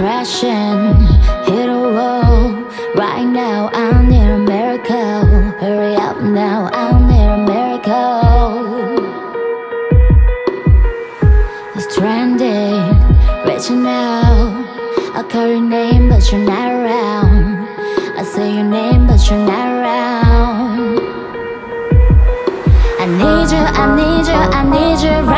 crashing, hit a wall. Right now, I need a miracle. Hurry up now, I need a miracle. Trending, reaching out. I call your name, but you're not around. I say your name, but you're not around. I need you, I need you, I need you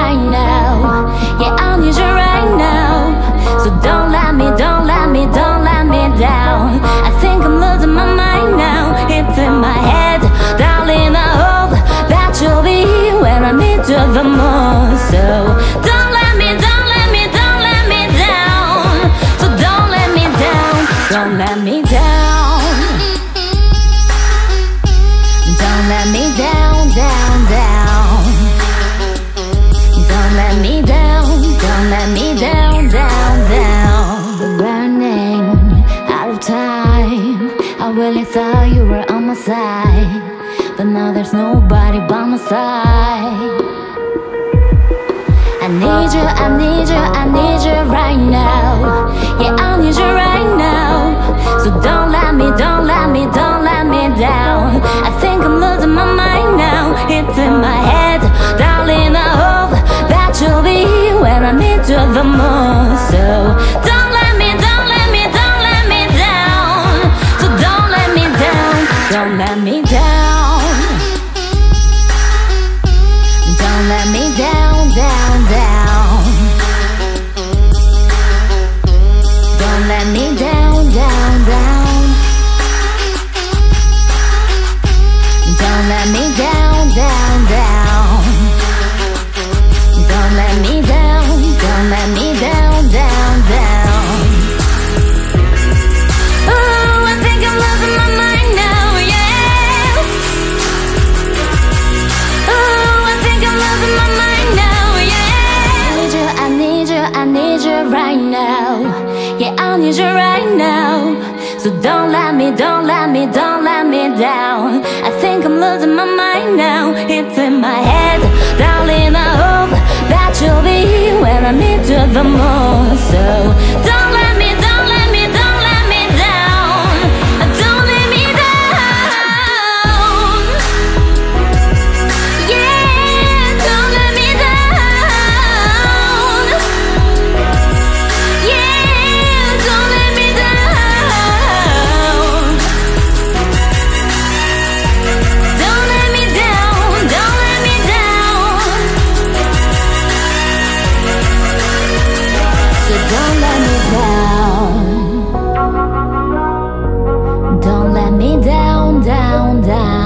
me down, down, down. Don't let me down, don't let me down, down, down. We're running out of time. I really thought you were on my side, but now there's nobody by my side. I need you, I need you, I need you right now. Yeah, I need you right now. So don't let me, let me down. Don't let me down, down, down. Don't let me down, down, down. Don't let me down, down, down. Don't let me down, right now. Yeah, I need you right now. So don't let me, don't let me, don't let me down. I think I'm losing my mind now. It's in my head, darling. I hope that you'll be here when I need you the most. So down.